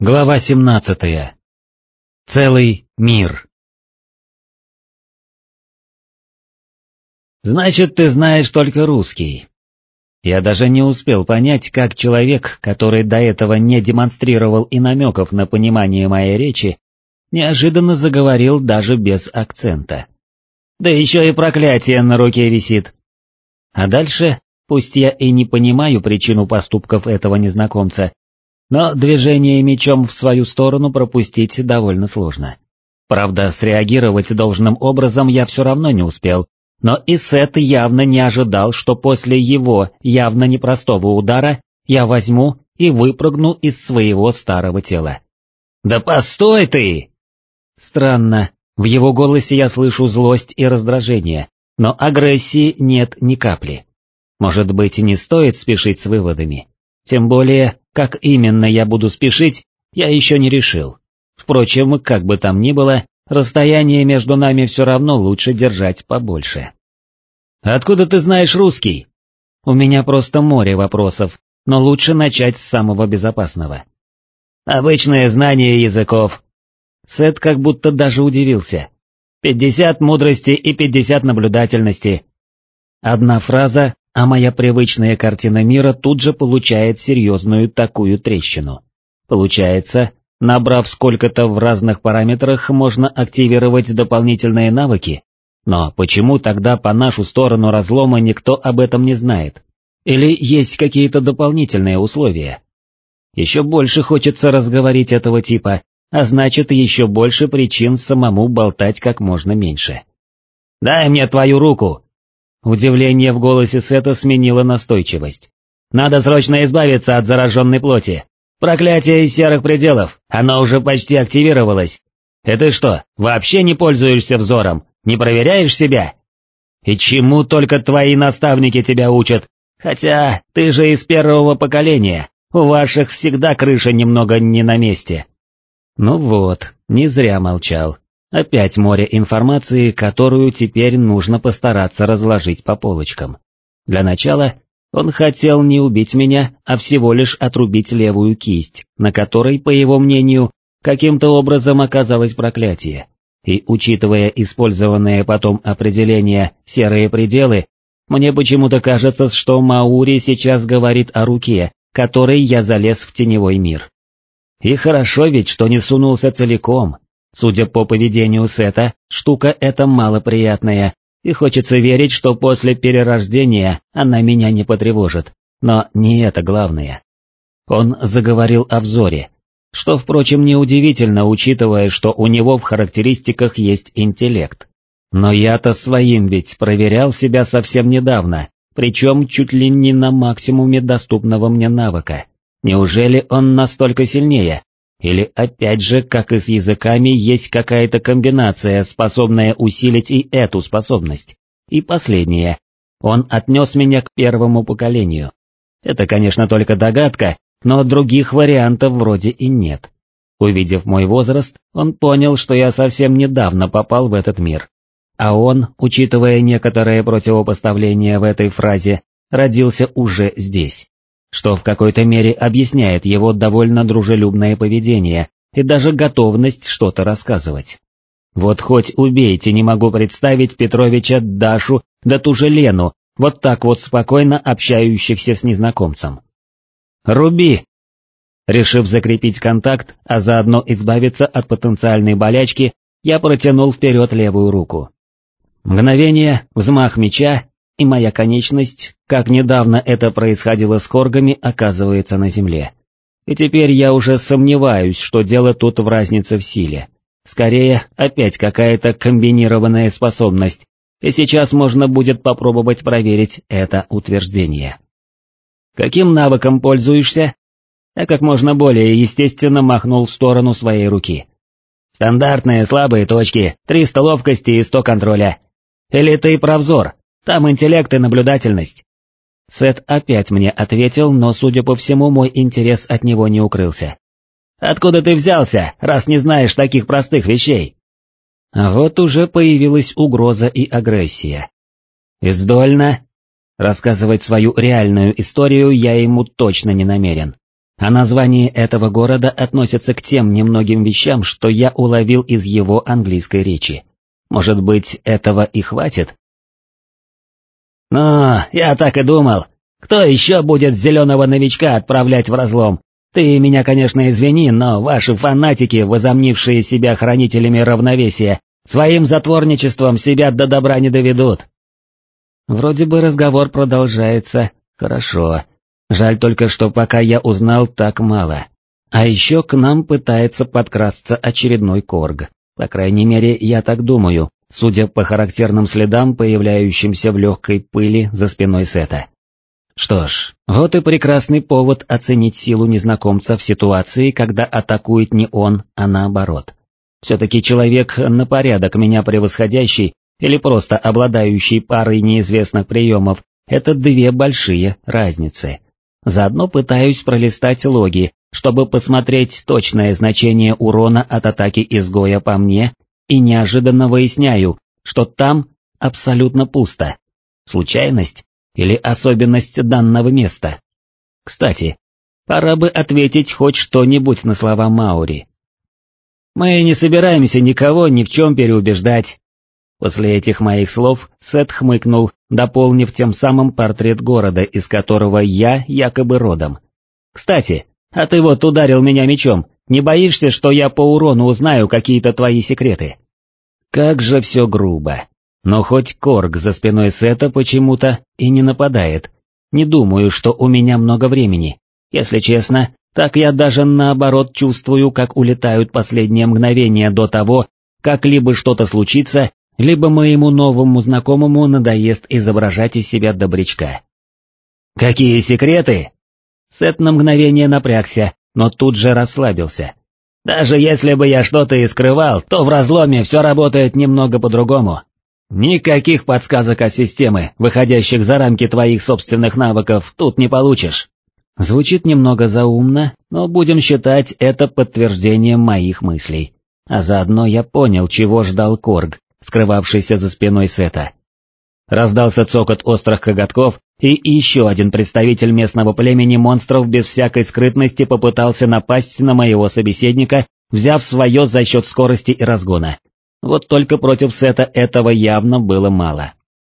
Глава 17. Целый мир. Значит, ты знаешь только русский. Я даже не успел понять, как человек, который до этого не демонстрировал и намеков на понимание моей речи, неожиданно заговорил даже без акцента. Да еще и проклятие на руке висит. А дальше, пусть я и не понимаю причину поступков этого незнакомца, но движение мечом в свою сторону пропустить довольно сложно. Правда, среагировать должным образом я все равно не успел, но и Сет явно не ожидал, что после его явно непростого удара я возьму и выпрыгну из своего старого тела. «Да постой ты!» Странно, в его голосе я слышу злость и раздражение, но агрессии нет ни капли. Может быть, не стоит спешить с выводами. Тем более, как именно я буду спешить, я еще не решил. Впрочем, как бы там ни было, расстояние между нами все равно лучше держать побольше. «Откуда ты знаешь русский?» У меня просто море вопросов, но лучше начать с самого безопасного. Обычное знание языков. Сет как будто даже удивился. Пятьдесят мудрости и пятьдесят наблюдательности. Одна фраза, а моя привычная картина мира тут же получает серьезную такую трещину. Получается, набрав сколько-то в разных параметрах, можно активировать дополнительные навыки, но почему тогда по нашу сторону разлома никто об этом не знает? Или есть какие-то дополнительные условия? Еще больше хочется разговорить этого типа, а значит еще больше причин самому болтать как можно меньше. «Дай мне твою руку!» Удивление в голосе Сета сменило настойчивость. «Надо срочно избавиться от зараженной плоти. Проклятие из серых пределов, оно уже почти активировалось. И ты что, вообще не пользуешься взором, не проверяешь себя? И чему только твои наставники тебя учат? Хотя, ты же из первого поколения, у ваших всегда крыша немного не на месте». Ну вот, не зря молчал. Опять море информации, которую теперь нужно постараться разложить по полочкам. Для начала, он хотел не убить меня, а всего лишь отрубить левую кисть, на которой, по его мнению, каким-то образом оказалось проклятие. И учитывая использованное потом определение «серые пределы», мне почему-то кажется, что Маури сейчас говорит о руке, которой я залез в теневой мир. И хорошо ведь, что не сунулся целиком, Судя по поведению Сета, штука эта малоприятная, и хочется верить, что после перерождения она меня не потревожит, но не это главное. Он заговорил о взоре, что, впрочем, неудивительно, учитывая, что у него в характеристиках есть интеллект. Но я-то своим ведь проверял себя совсем недавно, причем чуть ли не на максимуме доступного мне навыка. Неужели он настолько сильнее? Или опять же, как и с языками, есть какая-то комбинация, способная усилить и эту способность. И последнее. Он отнес меня к первому поколению. Это, конечно, только догадка, но других вариантов вроде и нет. Увидев мой возраст, он понял, что я совсем недавно попал в этот мир. А он, учитывая некоторое противопоставление в этой фразе, родился уже здесь что в какой-то мере объясняет его довольно дружелюбное поведение и даже готовность что-то рассказывать. Вот хоть убейте, не могу представить Петровича, Дашу, да ту же Лену, вот так вот спокойно общающихся с незнакомцем. «Руби!» Решив закрепить контакт, а заодно избавиться от потенциальной болячки, я протянул вперед левую руку. Мгновение, взмах меча, и моя конечность, как недавно это происходило с хоргами, оказывается на земле. И теперь я уже сомневаюсь, что дело тут в разнице в силе. Скорее, опять какая-то комбинированная способность, и сейчас можно будет попробовать проверить это утверждение. Каким навыком пользуешься? Я как можно более естественно махнул в сторону своей руки. Стандартные слабые точки, 300 ловкости и 100 контроля. Или ты про взор? Там интеллект и наблюдательность. Сет опять мне ответил, но, судя по всему, мой интерес от него не укрылся. «Откуда ты взялся, раз не знаешь таких простых вещей?» А вот уже появилась угроза и агрессия. Издольно. Рассказывать свою реальную историю я ему точно не намерен. а название этого города относится к тем немногим вещам, что я уловил из его английской речи. Может быть, этого и хватит? «Ну, я так и думал. Кто еще будет зеленого новичка отправлять в разлом? Ты меня, конечно, извини, но ваши фанатики, возомнившие себя хранителями равновесия, своим затворничеством себя до добра не доведут». Вроде бы разговор продолжается, хорошо. Жаль только, что пока я узнал так мало. А еще к нам пытается подкрасться очередной корг. По крайней мере, я так думаю, судя по характерным следам, появляющимся в легкой пыли за спиной Сета. Что ж, вот и прекрасный повод оценить силу незнакомца в ситуации, когда атакует не он, а наоборот. Все-таки человек на порядок меня превосходящий или просто обладающий парой неизвестных приемов — это две большие разницы. Заодно пытаюсь пролистать логи, чтобы посмотреть точное значение урона от атаки изгоя по мне, и неожиданно выясняю, что там абсолютно пусто. Случайность или особенность данного места? Кстати, пора бы ответить хоть что-нибудь на слова Маури. Мы не собираемся никого ни в чем переубеждать. После этих моих слов Сет хмыкнул, дополнив тем самым портрет города, из которого я якобы родом. Кстати, а ты вот ударил меня мечом, не боишься, что я по урону узнаю какие-то твои секреты? Как же все грубо. Но хоть Корг за спиной Сета почему-то и не нападает. Не думаю, что у меня много времени. Если честно, так я даже наоборот чувствую, как улетают последние мгновения до того, как либо что-то случится, либо моему новому знакомому надоест изображать из себя добрячка. «Какие секреты?» Сет на мгновение напрягся, но тут же расслабился. «Даже если бы я что-то и скрывал, то в разломе все работает немного по-другому. Никаких подсказок от системы, выходящих за рамки твоих собственных навыков, тут не получишь». Звучит немного заумно, но будем считать это подтверждением моих мыслей. А заодно я понял, чего ждал Корг, скрывавшийся за спиной Сета. Раздался цокот острых коготков, и еще один представитель местного племени монстров без всякой скрытности попытался напасть на моего собеседника, взяв свое за счет скорости и разгона. Вот только против Сета этого явно было мало.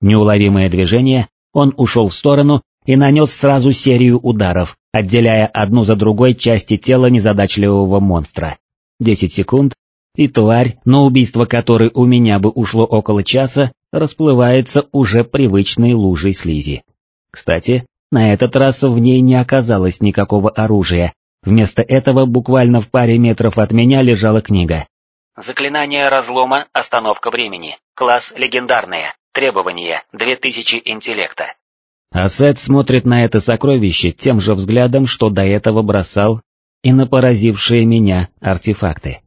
Неуловимое движение, он ушел в сторону и нанес сразу серию ударов, отделяя одну за другой части тела незадачливого монстра. Десять секунд, и тварь, на убийство которой у меня бы ушло около часа, расплывается уже привычной лужей слизи. Кстати, на этот раз в ней не оказалось никакого оружия, вместо этого буквально в паре метров от меня лежала книга. Заклинание разлома «Остановка времени». Класс «Легендарное». Требования 2000 интеллекта. Асет смотрит на это сокровище тем же взглядом, что до этого бросал и на поразившие меня артефакты.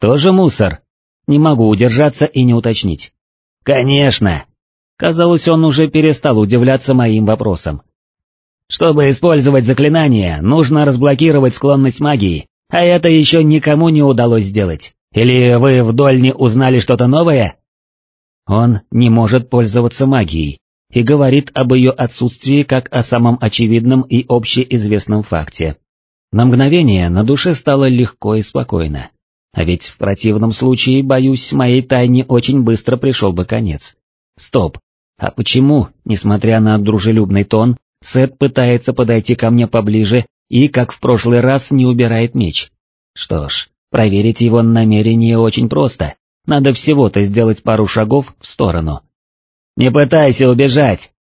Тоже мусор? Не могу удержаться и не уточнить. Конечно. Казалось, он уже перестал удивляться моим вопросам. Чтобы использовать заклинание, нужно разблокировать склонность магии, а это еще никому не удалось сделать. Или вы вдоль не узнали что-то новое? Он не может пользоваться магией и говорит об ее отсутствии как о самом очевидном и общеизвестном факте. На мгновение на душе стало легко и спокойно. А ведь в противном случае, боюсь, моей тайне очень быстро пришел бы конец. Стоп, а почему, несмотря на дружелюбный тон, Сет пытается подойти ко мне поближе и, как в прошлый раз, не убирает меч? Что ж, проверить его намерение очень просто, надо всего-то сделать пару шагов в сторону. «Не пытайся убежать!»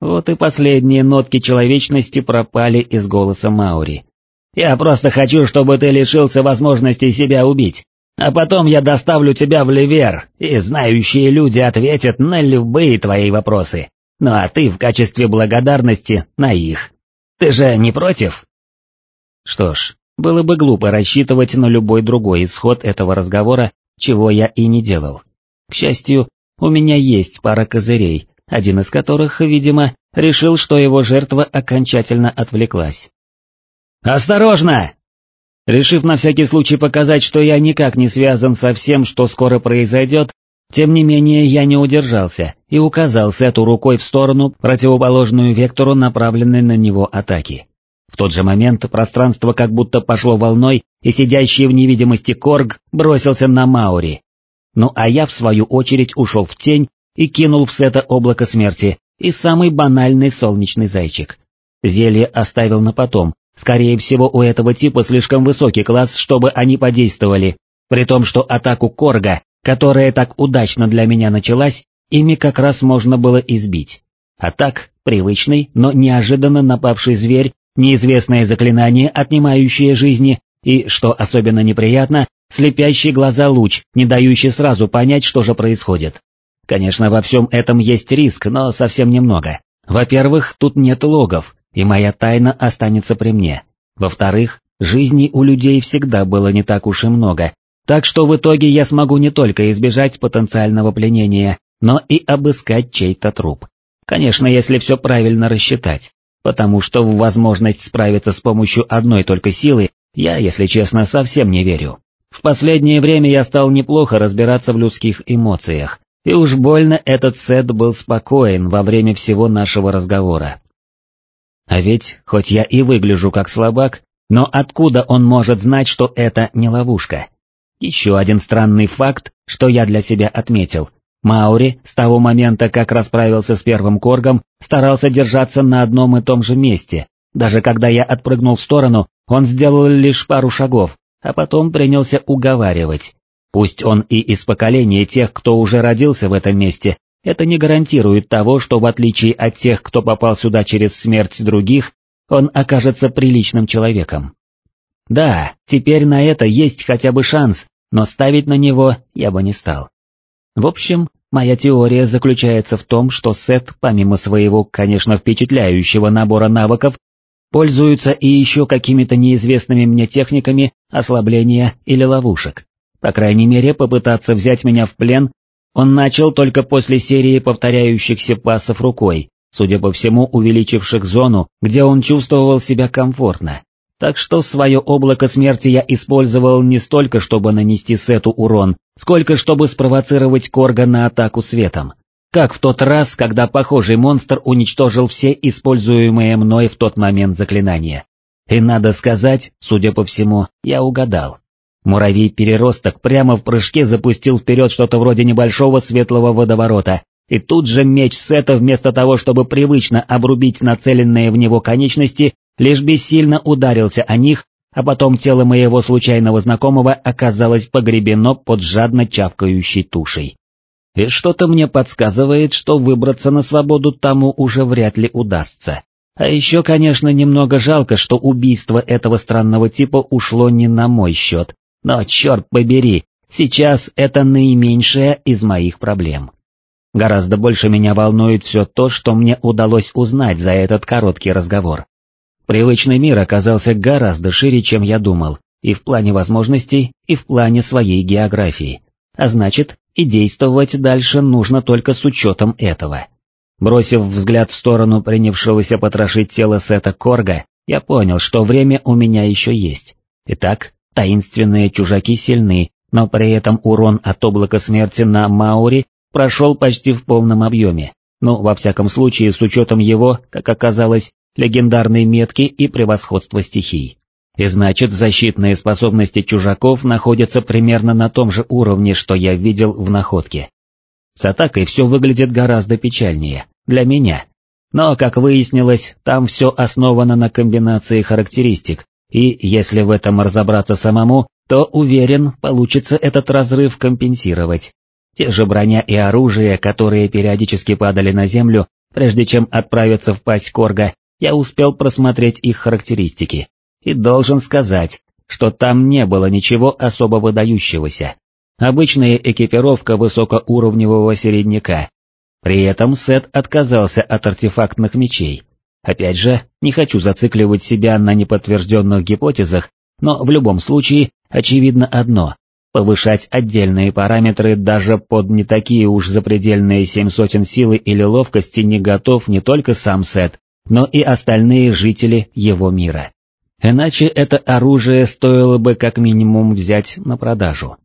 Вот и последние нотки человечности пропали из голоса Маури. «Я просто хочу, чтобы ты лишился возможности себя убить, а потом я доставлю тебя в Ливер, и знающие люди ответят на любые твои вопросы. Ну а ты в качестве благодарности на их. Ты же не против? Что ж, было бы глупо рассчитывать на любой другой исход этого разговора, чего я и не делал. К счастью, у меня есть пара козырей, один из которых, видимо, решил, что его жертва окончательно отвлеклась. «Осторожно!» Решив на всякий случай показать, что я никак не связан со всем, что скоро произойдет, тем не менее я не удержался и указал Сету рукой в сторону, противоположную вектору направленной на него атаки. В тот же момент пространство как будто пошло волной, и сидящий в невидимости Корг бросился на Маури. Ну а я в свою очередь ушел в тень и кинул в Сета облако смерти и самый банальный солнечный зайчик. Зелье оставил на потом, скорее всего у этого типа слишком высокий класс, чтобы они подействовали, при том, что атаку Корга, которая так удачно для меня началась, ими как раз можно было избить. А так, привычный, но неожиданно напавший зверь, неизвестное заклинание, отнимающее жизни, и, что особенно неприятно, слепящий глаза луч, не дающий сразу понять, что же происходит. Конечно, во всем этом есть риск, но совсем немного. Во-первых, тут нет логов, и моя тайна останется при мне. Во-вторых, жизней у людей всегда было не так уж и много, так что в итоге я смогу не только избежать потенциального пленения, но и обыскать чей-то труп. Конечно, если все правильно рассчитать, потому что в возможность справиться с помощью одной только силы я, если честно, совсем не верю. В последнее время я стал неплохо разбираться в людских эмоциях, и уж больно этот сет был спокоен во время всего нашего разговора. А ведь, хоть я и выгляжу как слабак, но откуда он может знать, что это не ловушка? Еще один странный факт, что я для себя отметил. Маури, с того момента, как расправился с первым коргом, старался держаться на одном и том же месте. Даже когда я отпрыгнул в сторону, он сделал лишь пару шагов, а потом принялся уговаривать. Пусть он и из поколения тех, кто уже родился в этом месте, это не гарантирует того, что в отличие от тех, кто попал сюда через смерть других, он окажется приличным человеком. Да, теперь на это есть хотя бы шанс, но ставить на него я бы не стал. В общем, моя теория заключается в том, что Сет, помимо своего, конечно, впечатляющего набора навыков, пользуется и еще какими-то неизвестными мне техниками ослабления или ловушек. По крайней мере, попытаться взять меня в плен он начал только после серии повторяющихся пасов рукой, судя по всему увеличивших зону, где он чувствовал себя комфортно. Так что свое облако смерти я использовал не столько, чтобы нанести Сету урон, сколько чтобы спровоцировать Корга на атаку светом. Как в тот раз, когда похожий монстр уничтожил все используемые мной в тот момент заклинания. И надо сказать, судя по всему, я угадал. Муравей-переросток прямо в прыжке запустил вперед что-то вроде небольшого светлого водоворота, и тут же меч Сета вместо того, чтобы привычно обрубить нацеленные в него конечности, лишь бессильно ударился о них, а потом тело моего случайного знакомого оказалось погребено под жадно чавкающей тушей. И что-то мне подсказывает, что выбраться на свободу тому уже вряд ли удастся. А еще, конечно, немного жалко, что убийство этого странного типа ушло не на мой счет, но черт побери, сейчас это наименьшая из моих проблем. Гораздо больше меня волнует все то, что мне удалось узнать за этот короткий разговор. Привычный мир оказался гораздо шире, чем я думал, и в плане возможностей, и в плане своей географии. А значит, и действовать дальше нужно только с учетом этого. Бросив взгляд в сторону принявшегося потрошить тело Сета Корга, я понял, что время у меня еще есть. Итак, таинственные чужаки сильны, но при этом урон от облака смерти на Маури прошел почти в полном объеме, ну, во всяком случае, с учетом его, как оказалось, легендарной метки и превосходства стихий. И значит, защитные способности чужаков находятся примерно на том же уровне, что я видел в находке. С атакой все выглядит гораздо печальнее, для меня. Но, как выяснилось, там все основано на комбинации характеристик, и если в этом разобраться самому, то, уверен, получится этот разрыв компенсировать. Те же броня и оружие, которые периодически падали на землю, прежде чем отправиться в пасть Корга, я успел просмотреть их характеристики, и должен сказать, что там не было ничего особо выдающегося. Обычная экипировка высокоуровневого середняка. При этом Сет отказался от артефактных мечей. Опять же, не хочу зацикливать себя на неподтвержденных гипотезах, но в любом случае, очевидно одно – повышать отдельные параметры даже под не такие уж запредельные семь сотен силы или ловкости не готов не только сам Сет, но и остальные жители его мира. Иначе это оружие стоило бы как минимум взять на продажу.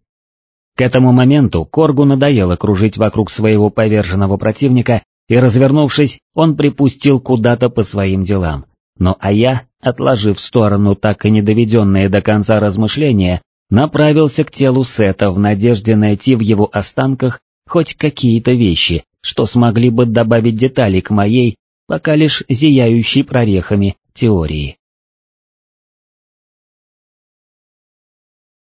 К этому моменту Коргу надоело кружить вокруг своего поверженного противника, и развернувшись, он припустил куда-то по своим делам. Ну а я, отложив в сторону так и не доведенные до конца размышления, направился к телу Сета в надежде найти в его останках хоть какие-то вещи, что смогли бы добавить детали к моей, пока лишь зияющей прорехами, теории.